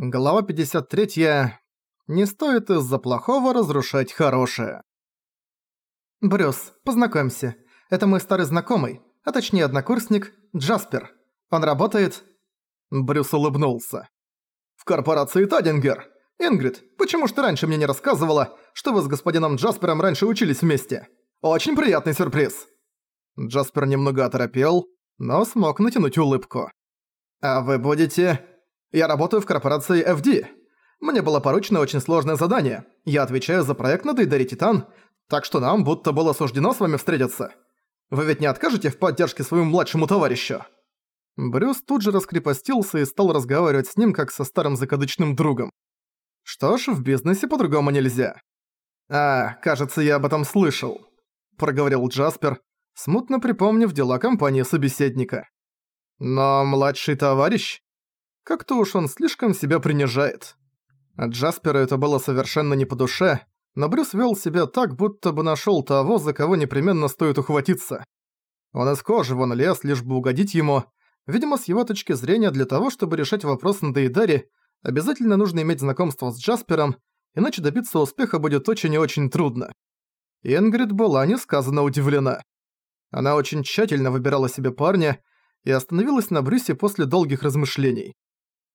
Глава 53. Не стоит из-за плохого разрушать хорошее. Брюс, познакомься. Это мой старый знакомый, а точнее однокурсник, Джаспер. Он работает...» Брюс улыбнулся. «В корпорации Тадингер. Ингрид, почему ж ты раньше мне не рассказывала, что вы с господином Джаспером раньше учились вместе? Очень приятный сюрприз!» Джаспер немного оторопел, но смог натянуть улыбку. «А вы будете...» Я работаю в корпорации FD. Мне было поручено очень сложное задание. Я отвечаю за проект на Дейдаре Титан, так что нам будто было суждено с вами встретиться. Вы ведь не откажете в поддержке своему младшему товарищу?» Брюс тут же раскрепостился и стал разговаривать с ним как со старым закадычным другом. Что ж, в бизнесе по-другому нельзя. «А, кажется, я об этом слышал», — проговорил Джаспер, смутно припомнив дела компании собеседника. «Но младший товарищ?» Как-то уж он слишком себя принижает. От Джаспера это было совершенно не по душе, но Брюс вел себя так, будто бы нашел того, за кого непременно стоит ухватиться. Он из кожи вон лез, лишь бы угодить ему. Видимо, с его точки зрения, для того, чтобы решать вопрос на Дейдаре, обязательно нужно иметь знакомство с Джаспером, иначе добиться успеха будет очень и очень трудно. Ингрид была несказанно удивлена. Она очень тщательно выбирала себе парня и остановилась на Брюсе после долгих размышлений.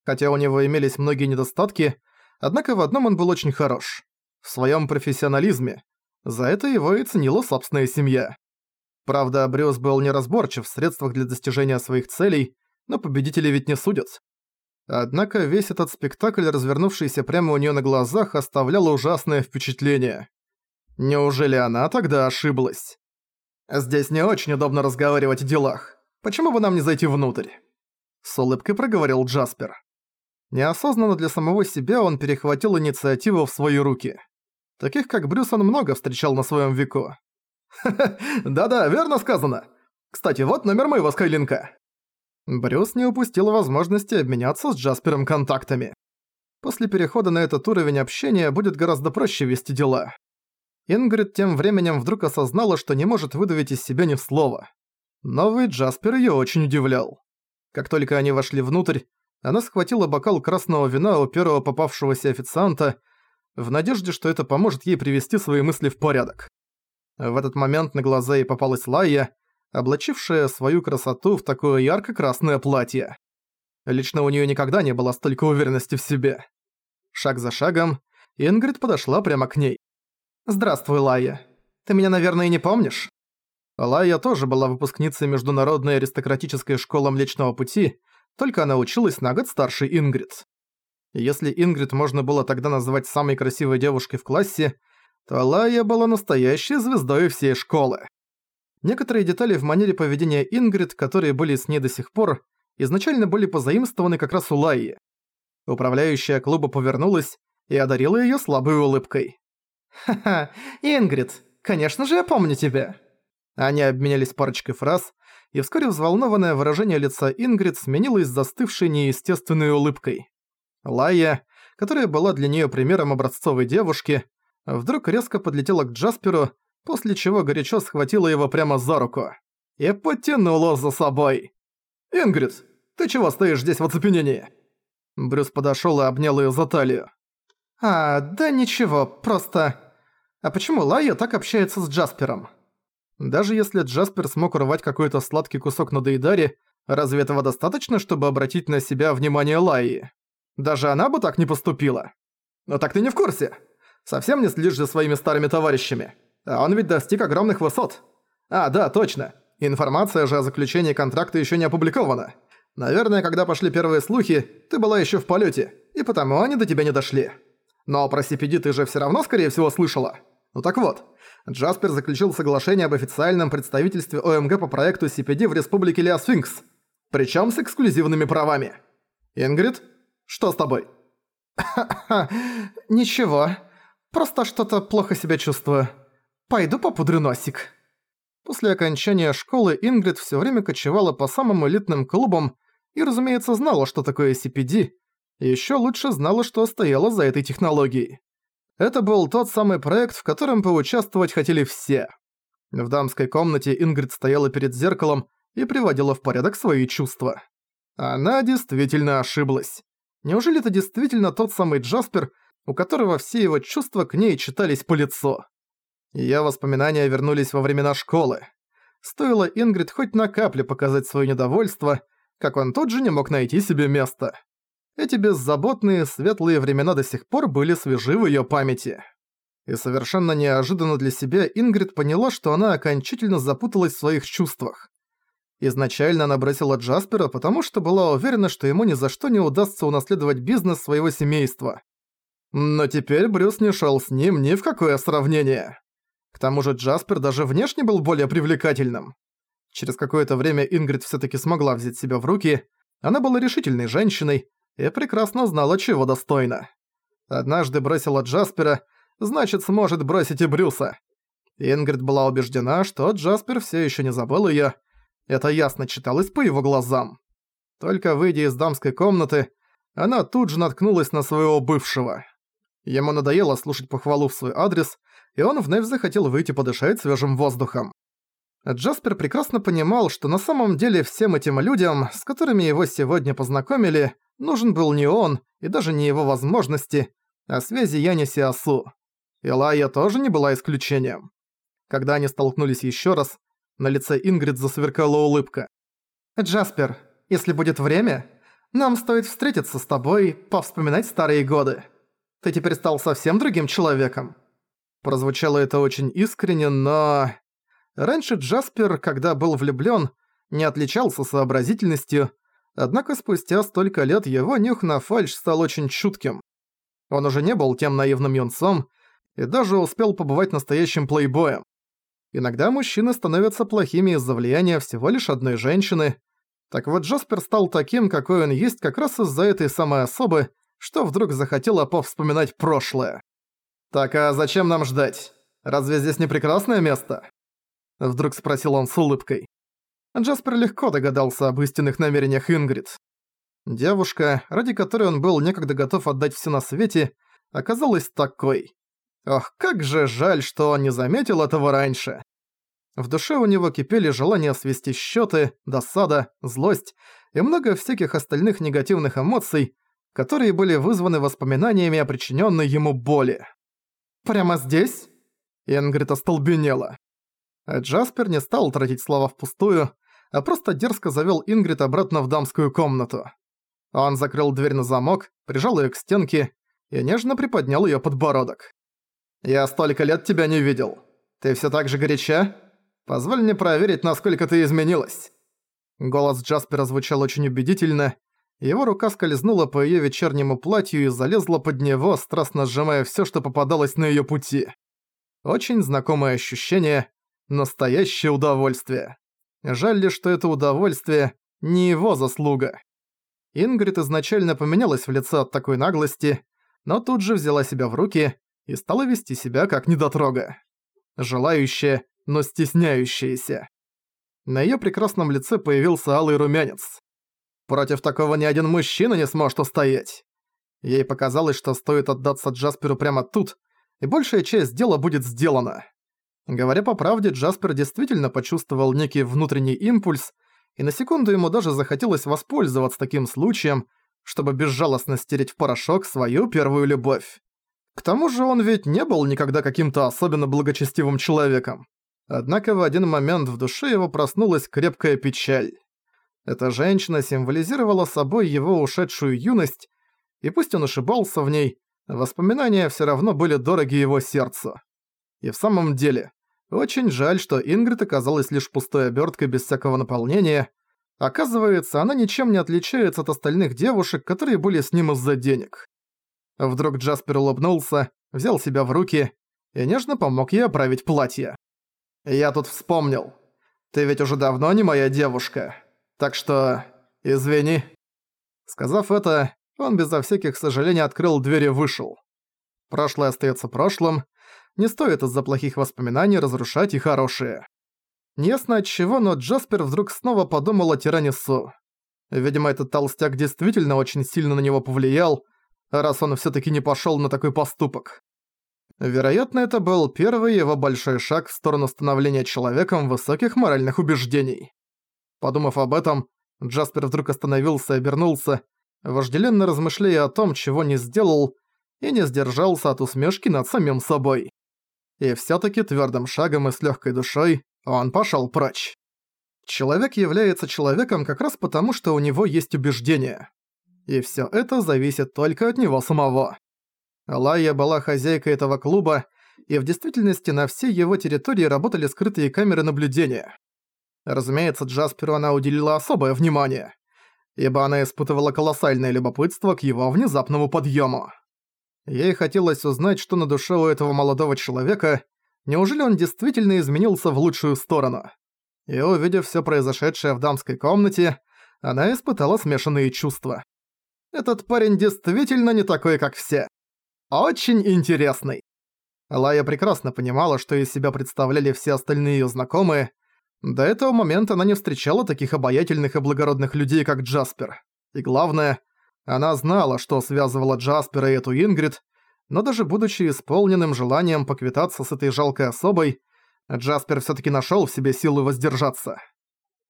Хотя у него имелись многие недостатки, однако в одном он был очень хорош. В своем профессионализме. За это его и ценила собственная семья. Правда, Брюс был неразборчив в средствах для достижения своих целей, но победители ведь не судят. Однако весь этот спектакль, развернувшийся прямо у нее на глазах, оставлял ужасное впечатление. Неужели она тогда ошиблась? «Здесь не очень удобно разговаривать о делах. Почему бы нам не зайти внутрь?» С улыбкой проговорил Джаспер. Неосознанно для самого себя он перехватил инициативу в свои руки. Таких как Брюс он много встречал на своем веку. да-да, верно сказано. Кстати, вот номер моего скайлинка». Брюс не упустил возможности обменяться с Джаспером контактами. После перехода на этот уровень общения будет гораздо проще вести дела. Ингрид тем временем вдруг осознала, что не может выдавить из себя ни слова. Новый Джаспер её очень удивлял. Как только они вошли внутрь, она схватила бокал красного вина у первого попавшегося официанта, в надежде, что это поможет ей привести свои мысли в порядок. В этот момент на глаза ей попалась Лайя, облачившая свою красоту в такое ярко-красное платье. Лично у нее никогда не было столько уверенности в себе. Шаг за шагом, Ингрид подошла прямо к ней. «Здравствуй, Лайя. Ты меня, наверное, не помнишь?» Лайя тоже была выпускницей Международной аристократической школы Млечного Пути, только она училась на год старше Ингрид. Если Ингрид можно было тогда назвать самой красивой девушкой в классе, то Лая была настоящей звездой всей школы. Некоторые детали в манере поведения Ингрид, которые были с ней до сих пор, изначально были позаимствованы как раз у Лайи. Управляющая клуба повернулась и одарила её слабой улыбкой. «Ха-ха, Ингрид, конечно же я помню тебя!» Они обменялись парочкой фраз, и вскоре взволнованное выражение лица Ингрид сменилось застывшей неестественной улыбкой. Лая, которая была для неё примером образцовой девушки, вдруг резко подлетела к Джасперу, после чего горячо схватила его прямо за руку и потянула за собой. «Ингрид, ты чего стоишь здесь в оцепенении?» Брюс подошёл и обнял её за талию. «А, да ничего, просто... А почему Лая так общается с Джаспером?» Даже если Джаспер смог урвать какой-то сладкий кусок на Дейдаре, разве этого достаточно, чтобы обратить на себя внимание Лайи? Даже она бы так не поступила. Но так ты не в курсе. Совсем не следишь за своими старыми товарищами. А он ведь достиг огромных высот. А, да, точно. Информация же о заключении контракта еще не опубликована. Наверное, когда пошли первые слухи, ты была еще в полете, и потому они до тебя не дошли. Но про CPD ты же все равно, скорее всего, слышала. Ну так вот, Джаспер заключил соглашение об официальном представительстве ОМГ по проекту CPD в Республике Леосфинкс, причем с эксклюзивными правами. Ингрид, что с тобой? Ничего. Просто что-то плохо себя чувствую. Пойду попудрю носик. После окончания школы Ингрид все время кочевала по самым элитным клубам и, разумеется, знала, что такое CPD, и ещё лучше знала, что стояло за этой технологией. Это был тот самый проект, в котором поучаствовать хотели все. В дамской комнате Ингрид стояла перед зеркалом и приводила в порядок свои чувства. Она действительно ошиблась. Неужели это действительно тот самый Джаспер, у которого все его чувства к ней читались по лицу? Её воспоминания вернулись во времена школы. Стоило Ингрид хоть на капле показать своё недовольство, как он тут же не мог найти себе места. Эти беззаботные, светлые времена до сих пор были свежи в её памяти. И совершенно неожиданно для себя Ингрид поняла, что она окончательно запуталась в своих чувствах. Изначально она бросила Джаспера, потому что была уверена, что ему ни за что не удастся унаследовать бизнес своего семейства. Но теперь Брюс не шел с ним ни в какое сравнение. К тому же Джаспер даже внешне был более привлекательным. Через какое-то время Ингрид все таки смогла взять себя в руки. Она была решительной женщиной и прекрасно знала, чего достойна. Однажды бросила Джаспера, значит, сможет бросить и Брюса. Ингрид была убеждена, что Джаспер все еще не забыл ее. Это ясно читалось по его глазам. Только выйдя из дамской комнаты, она тут же наткнулась на своего бывшего. Ему надоело слушать похвалу в свой адрес, и он вновь захотел выйти подышать свежим воздухом. Джаспер прекрасно понимал, что на самом деле всем этим людям, с которыми его сегодня познакомили, нужен был не он и даже не его возможности, а связи Яниси Асу. Илая тоже не была исключением. Когда они столкнулись еще раз, на лице Ингрид засверкала улыбка. «Джаспер, если будет время, нам стоит встретиться с тобой, повспоминать старые годы. Ты теперь стал совсем другим человеком». Прозвучало это очень искренне, но... Раньше Джаспер, когда был влюблён, не отличался сообразительностью, однако спустя столько лет его нюх на фальшь стал очень чутким. Он уже не был тем наивным юнцом и даже успел побывать настоящим плейбоем. Иногда мужчины становятся плохими из-за влияния всего лишь одной женщины. Так вот Джаспер стал таким, какой он есть как раз из-за этой самой особы, что вдруг захотела повспоминать прошлое. «Так а зачем нам ждать? Разве здесь не прекрасное место?» Вдруг спросил он с улыбкой. Джаспер легко догадался об истинных намерениях Ингрид. Девушка, ради которой он был некогда готов отдать все на свете, оказалась такой. Ох, как же жаль, что он не заметил этого раньше. В душе у него кипели желания свести счеты, досада, злость и много всяких остальных негативных эмоций, которые были вызваны воспоминаниями о причиненной ему боли. «Прямо здесь?» Ингрид остолбенела. Джаспер не стал тратить слова впустую, а просто дерзко завёл Ингрид обратно в дамскую комнату. Он закрыл дверь на замок, прижал её к стенке и нежно приподнял её подбородок. «Я столько лет тебя не видел. Ты всё так же горяча? Позволь мне проверить, насколько ты изменилась». Голос Джаспера звучал очень убедительно. Его рука скользнула по её вечернему платью и залезла под него, страстно сжимая всё, что попадалось на её пути. Очень знакомое ощущение, настоящее удовольствие. Жаль лишь, что это удовольствие не его заслуга. Ингрид изначально поменялась в лице от такой наглости, но тут же взяла себя в руки и стала вести себя как недотрога. Желающая, но стесняющаяся. На её прекрасном лице появился алый румянец. Против такого ни один мужчина не сможет устоять. Ей показалось, что стоит отдаться Джасперу прямо тут, и большая часть дела будет сделана. Говоря по правде, Джаспер действительно почувствовал некий внутренний импульс, и на секунду ему даже захотелось воспользоваться таким случаем, чтобы безжалостно стереть в порошок свою первую любовь. К тому же он ведь не был никогда каким-то особенно благочестивым человеком. Однако в один момент в душе его проснулась крепкая печаль. Эта женщина символизировала собой его ушедшую юность, и пусть он ошибался в ней, воспоминания все равно были дороги его сердцу. И в самом деле, очень жаль, что Ингрид оказалась лишь пустой оберткой без всякого наполнения. Оказывается, она ничем не отличается от остальных девушек, которые были с ним из-за денег. Вдруг Джаспер улыбнулся, взял себя в руки и нежно помог ей оправить платье. «Я тут вспомнил. Ты ведь уже давно не моя девушка. Так что... извини». Сказав это, он безо всяких сожалений открыл дверь и вышел. Прошлое остается прошлым, не стоит из-за плохих воспоминаний разрушать и хорошие. Неясно от чего, но Джаспер вдруг снова подумал о Тиранису. Видимо, этот толстяк действительно очень сильно на него повлиял, раз он всё-таки не пошёл на такой поступок. Вероятно, это был первый его большой шаг в сторону становления человеком высоких моральных убеждений. Подумав об этом, Джаспер вдруг остановился и обернулся, вожделенно размышляя о том, чего не сделал, и не сдержался от усмешки над самим собой. И всё-таки твёрдым шагом и с лёгкой душой он пошёл прочь. Человек является человеком как раз потому, что у него есть убеждения. И всё это зависит только от него самого. Лая была хозяйкой этого клуба, и в действительности на всей его территории работали скрытые камеры наблюдения. Разумеется, Джасперу она уделила особое внимание, ибо она испытывала колоссальное любопытство к его внезапному подъему. Ей хотелось узнать, что на душе у этого молодого человека, неужели он действительно изменился в лучшую сторону. И увидев все произошедшее в дамской комнате, она испытала смешанные чувства. Этот парень действительно не такой, как все. Очень интересный. Лая прекрасно понимала, что из себя представляли все остальные её знакомые. До этого момента она не встречала таких обаятельных и благородных людей, как Джаспер. И главное, она знала, что связывало Джаспера и эту Ингрид, но даже будучи исполненным желанием поквитаться с этой жалкой особой, Джаспер всё-таки нашёл в себе силы воздержаться.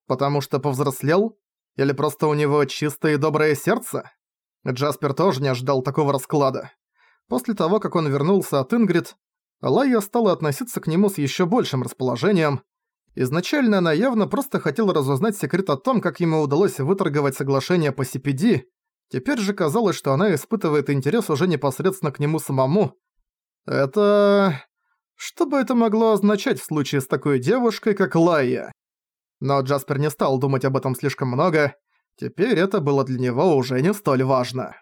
Потому что повзрослел? Или просто у него чистое и доброе сердце? Джаспер тоже не ожидал такого расклада. После того, как он вернулся от Ингрид, Лайя стала относиться к нему с ещё большим расположением. Изначально она явно просто хотела разузнать секрет о том, как ему удалось выторговать соглашение по CPD, Теперь же казалось, что она испытывает интерес уже непосредственно к нему самому. Это... Что бы это могло означать в случае с такой девушкой, как Лайя? Но Джаспер не стал думать об этом слишком много. Теперь это было для него уже не столь важно.